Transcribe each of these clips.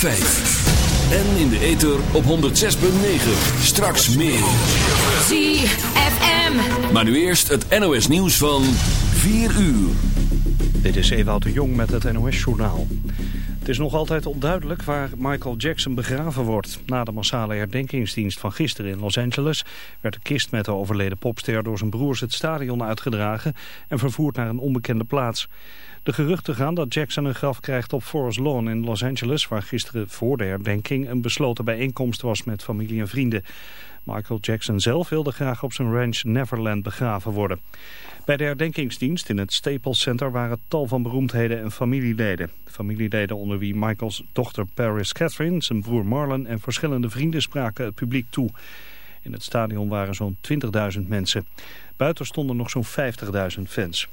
En in de ether op 106.9. Straks meer. ZFM. Maar nu eerst het NOS nieuws van 4 uur. Dit is Ewout de Jong met het NOS-journaal. Het is nog altijd onduidelijk waar Michael Jackson begraven wordt. Na de massale herdenkingsdienst van gisteren in Los Angeles... werd de kist met de overleden popster door zijn broers het stadion uitgedragen... en vervoerd naar een onbekende plaats. De geruchten gaan dat Jackson een graf krijgt op Forest Lawn in Los Angeles... waar gisteren voor de herdenking een besloten bijeenkomst was met familie en vrienden. Michael Jackson zelf wilde graag op zijn ranch Neverland begraven worden. Bij de herdenkingsdienst in het Staples Center waren tal van beroemdheden en familieleden. Familieleden onder wie Michaels dochter Paris Catherine, zijn broer Marlon en verschillende vrienden spraken het publiek toe. In het stadion waren zo'n 20.000 mensen. Buiten stonden nog zo'n 50.000 fans.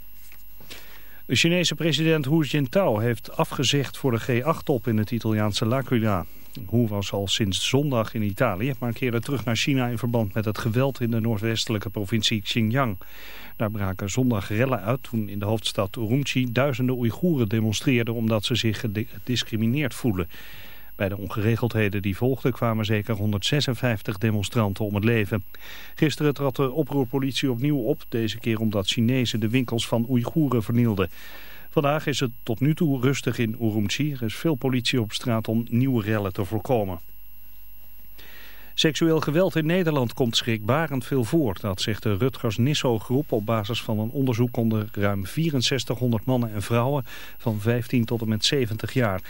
De Chinese president Hu Jintao heeft afgezegd voor de G8-top in het Italiaanse L'Aquila. Hu was al sinds zondag in Italië, maar keerde terug naar China in verband met het geweld in de noordwestelijke provincie Xinjiang. Daar braken zondag rellen uit toen in de hoofdstad Urumqi duizenden Oeigoeren demonstreerden omdat ze zich gediscrimineerd voelen. Bij de ongeregeldheden die volgden kwamen zeker 156 demonstranten om het leven. Gisteren trad de oproerpolitie opnieuw op, deze keer omdat Chinezen de winkels van Oeigoeren vernielden. Vandaag is het tot nu toe rustig in Urumqi. Er is veel politie op straat om nieuwe rellen te voorkomen. Seksueel geweld in Nederland komt schrikbarend veel voor. Dat zegt de Rutgers Nisso-groep op basis van een onderzoek onder ruim 6400 mannen en vrouwen van 15 tot en met 70 jaar.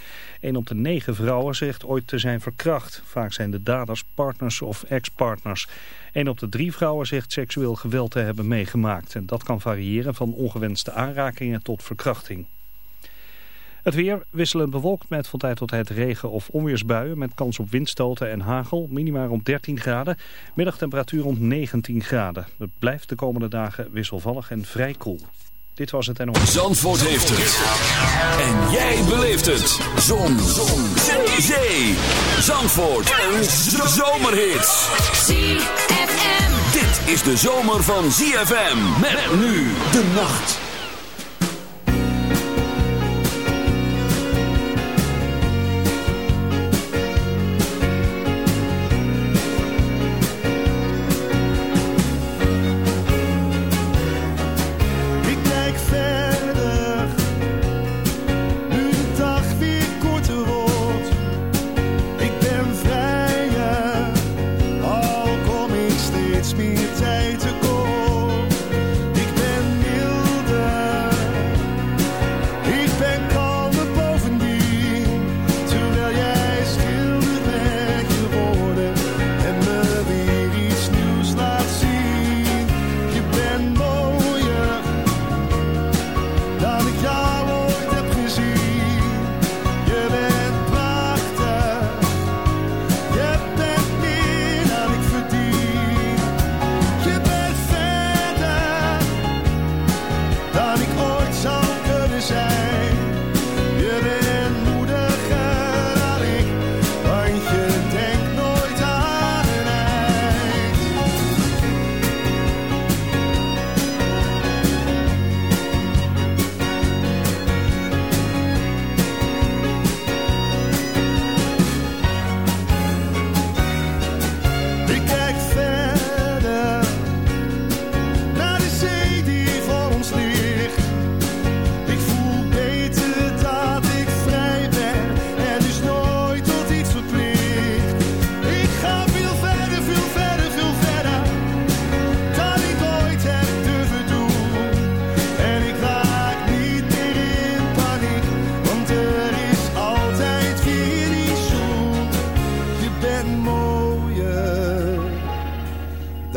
Een op de negen vrouwen zegt ooit te zijn verkracht. Vaak zijn de daders partners of ex-partners. Een op de drie vrouwen zegt seksueel geweld te hebben meegemaakt. En dat kan variëren van ongewenste aanrakingen tot verkrachting. Het weer wisselend bewolkt met van tijd tot tijd regen of onweersbuien met kans op windstoten en hagel. Minima rond 13 graden. Middagtemperatuur rond 19 graden. Het blijft de komende dagen wisselvallig en vrij koel. Dit was het en nog. Zandvoort heeft het. En jij beleeft het. Zon. Zon. Zee. Zandvoort. Een zomerhit. ZFM. Dit is de zomer van ZFM. Met nu de nacht.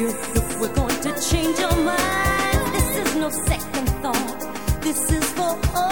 if we're going to change your mind. This is no second thought. This is for all.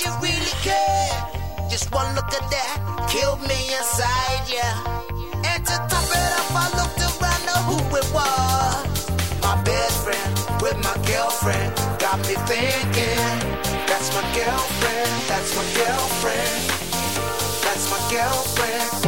you really care. Just one look at that killed me inside, yeah. And to top it off, I looked around, know who it was. My best friend with my girlfriend got me thinking. That's my girlfriend. That's my girlfriend. That's my girlfriend.